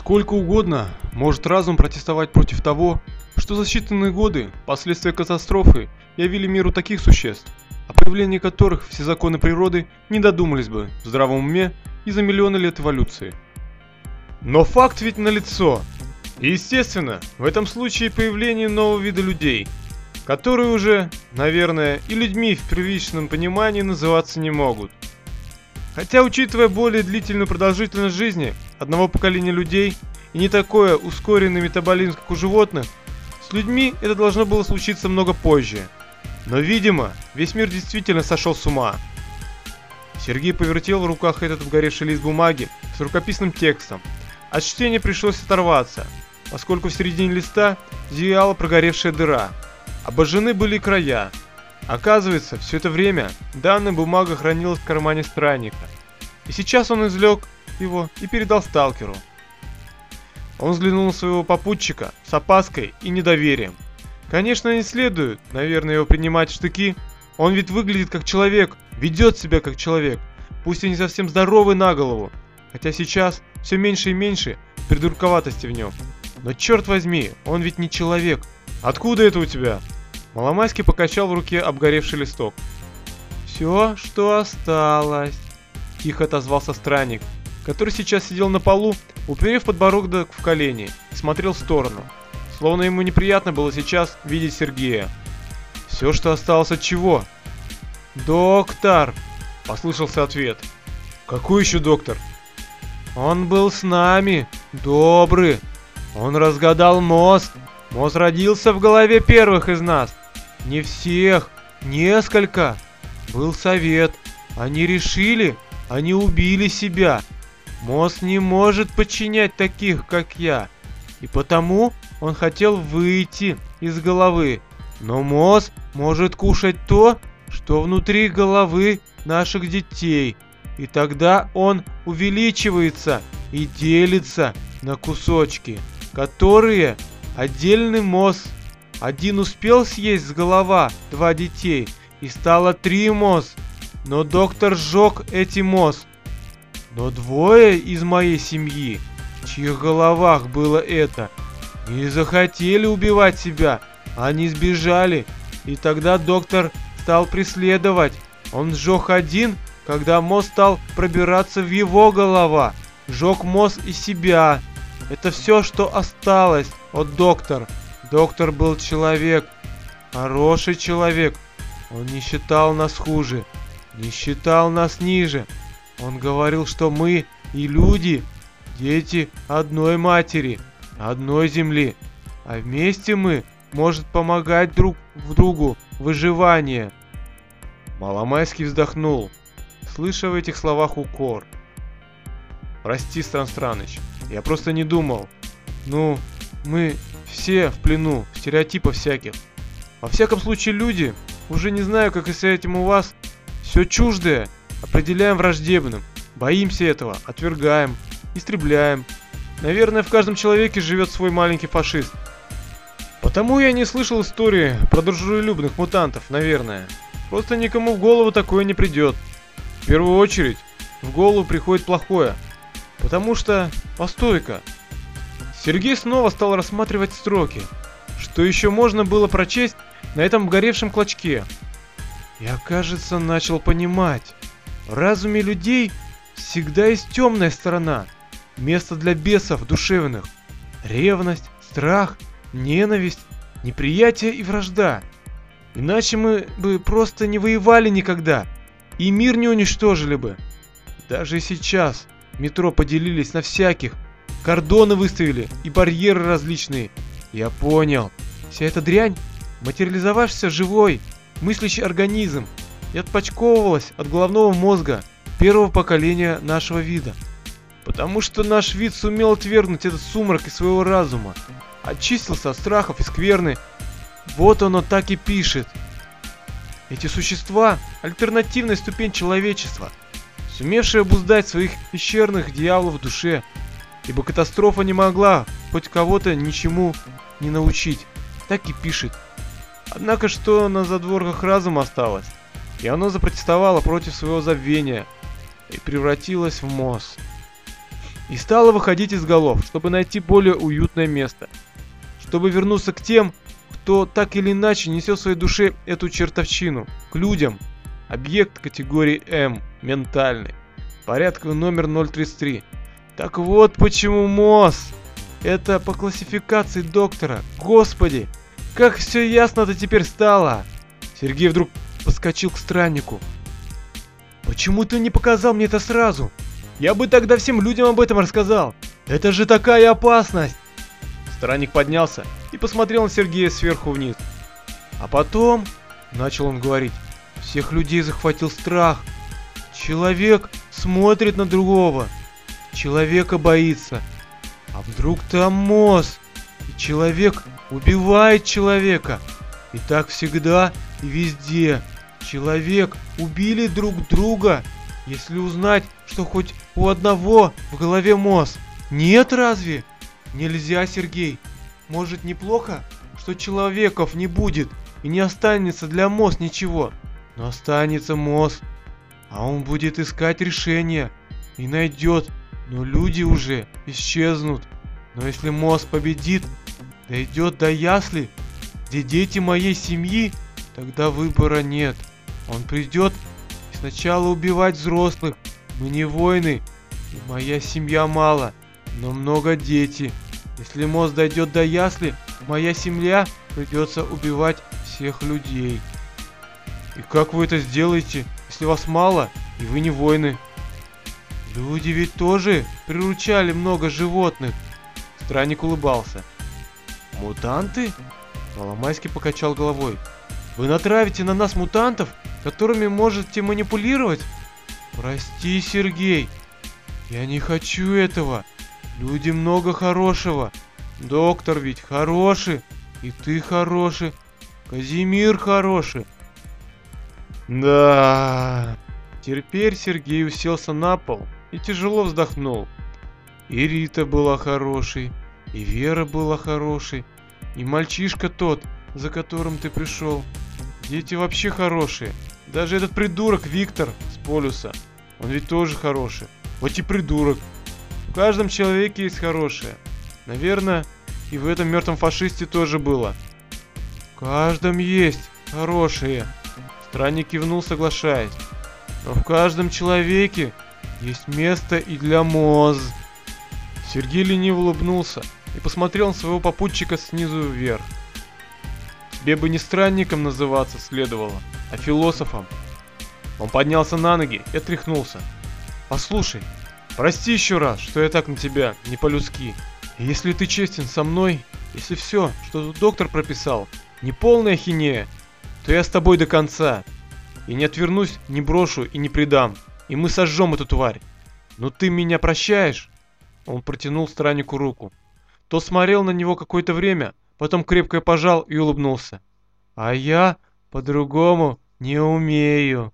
Сколько угодно может разум протестовать против того, что за считанные годы последствия катастрофы явили миру таких существ, о появлении которых все законы природы не додумались бы в здравом уме и за миллионы лет эволюции. Но факт ведь налицо. И естественно, в этом случае появление нового вида людей, которые уже, наверное, и людьми в первичном понимании называться не могут. Хотя, учитывая более длительную продолжительность жизни одного поколения людей и не такое ускоренный метаболизм, как у животных, с людьми это должно было случиться много позже. Но, видимо, весь мир действительно сошел с ума. Сергей повертел в руках этот вгоревший лист бумаги с рукописным текстом. От чтения пришлось оторваться, поскольку в середине листа зияла прогоревшая дыра. Обожжены были края, Оказывается, все это время данная бумага хранилась в кармане странника. И сейчас он извлек его и передал сталкеру. Он взглянул на своего попутчика с опаской и недоверием. Конечно, не следует, наверное, его принимать в штыки. Он ведь выглядит как человек, ведет себя как человек, пусть и не совсем здоровый на голову. Хотя сейчас все меньше и меньше придурковатости в нем. Но черт возьми, он ведь не человек. Откуда это у тебя? Маломайский покачал в руке обгоревший листок. «Все, что осталось», – тихо отозвался странник, который сейчас сидел на полу, уперев подбородок в колени и смотрел в сторону, словно ему неприятно было сейчас видеть Сергея. «Все, что осталось от чего?» «Доктор!» – послышался ответ. «Какой еще доктор?» «Он был с нами, добрый. Он разгадал мост. Мост родился в голове первых из нас. Не всех, несколько. Был совет. Они решили, они убили себя. Мозг не может подчинять таких, как я. И потому он хотел выйти из головы. Но мозг может кушать то, что внутри головы наших детей. И тогда он увеличивается и делится на кусочки, которые отдельный мозг один успел съесть с голова два детей, и стало три моз. Но доктор сжег эти моз. Но двое из моей семьи, в чьих головах было это, не захотели убивать себя, они сбежали. И тогда доктор стал преследовать. Он сжег один, когда мост стал пробираться в его голова. Сжег мост и себя. Это все, что осталось от доктора. Доктор был человек, хороший человек. Он не считал нас хуже, не считал нас ниже. Он говорил, что мы и люди, дети одной матери, одной земли. А вместе мы может помогать друг в другу выживание. Маломайский вздохнул, слыша в этих словах укор. Прости, Стран Страныч, я просто не думал. Ну, мы все в плену стереотипов всяких. Во всяком случае люди, уже не знаю, как и с этим у вас, все чуждое определяем враждебным. Боимся этого, отвергаем, истребляем. Наверное, в каждом человеке живет свой маленький фашист. Потому я не слышал истории про дружелюбных мутантов, наверное. Просто никому в голову такое не придет. В первую очередь, в голову приходит плохое. Потому что, постой-ка, Сергей снова стал рассматривать строки. Что еще можно было прочесть на этом горевшем клочке? Я, кажется, начал понимать. В разуме людей всегда есть темная сторона. Место для бесов душевных. Ревность, страх, ненависть, неприятие и вражда. Иначе мы бы просто не воевали никогда. И мир не уничтожили бы. Даже сейчас метро поделились на всяких, Кордоны выставили и барьеры различные. Я понял. Вся эта дрянь, материализовавшийся живой, мыслящий организм, и отпочковывалась от головного мозга первого поколения нашего вида. Потому что наш вид сумел отвергнуть этот сумрак из своего разума, очистился от страхов и скверны. Вот оно так и пишет. Эти существа – альтернативная ступень человечества, сумевшие обуздать своих пещерных дьяволов в душе – ибо катастрофа не могла хоть кого-то ничему не научить. Так и пишет. Однако что на задворках разума осталось, и оно запротестовало против своего забвения и превратилось в мост. и стала выходить из голов, чтобы найти более уютное место. Чтобы вернуться к тем, кто так или иначе несет в своей душе эту чертовщину, к людям. Объект категории М, ментальный. Порядковый номер 033. Так вот почему МОЗ. Это по классификации доктора. Господи, как все ясно-то теперь стало. Сергей вдруг подскочил к страннику. Почему ты не показал мне это сразу? Я бы тогда всем людям об этом рассказал. Это же такая опасность. Странник поднялся и посмотрел на Сергея сверху вниз. А потом, начал он говорить, всех людей захватил страх. Человек смотрит на другого. Человека боится. А вдруг там мост? И человек убивает человека. И так всегда везде. Человек убили друг друга. Если узнать, что хоть у одного в голове мозг. Нет разве? Нельзя, Сергей. Может неплохо, что человеков не будет и не останется для МОЗ ничего. Но останется МОЗ, а он будет искать решение и найдет, но люди уже исчезнут. Но если МОЗ победит, дойдет до ясли, где дети моей семьи, тогда выбора нет. Он придет сначала убивать взрослых. Мы не воины, и моя семья мало, но много дети. Если мост дойдет до ясли, моя семья придется убивать всех людей. И как вы это сделаете, если вас мало и вы не воины? Люди ведь тоже приручали много животных. Странник улыбался. Мутанты? Маломайский покачал головой. Вы натравите на нас мутантов, которыми можете манипулировать? Прости, Сергей. Я не хочу этого. Люди много хорошего. Доктор ведь хороший. И ты хороший. Казимир хороший. Да. Теперь Сергей уселся на пол и тяжело вздохнул. И Рита была хорошей, и Вера была хорошей, и мальчишка тот, за которым ты пришел. Дети вообще хорошие. Даже этот придурок Виктор с полюса. Он ведь тоже хороший. Хоть и придурок. В каждом человеке есть хорошее. Наверное, и в этом мертвом фашисте тоже было. В каждом есть хорошее. Странник кивнул, соглашаясь. Но в каждом человеке есть место и для моз. Сергей лениво улыбнулся и посмотрел на своего попутчика снизу вверх. Тебе бы не странником называться следовало, а философом. Он поднялся на ноги и отряхнулся. Послушай, прости еще раз, что я так на тебя не по-людски. Если ты честен со мной, если все, что доктор прописал, не полная хинея, то я с тобой до конца. И не отвернусь, не брошу и не предам. И мы сожжем эту тварь. Но ты меня прощаешь? Он протянул страннику руку. Тот смотрел на него какое-то время, потом крепко пожал и улыбнулся. А я по-другому не умею.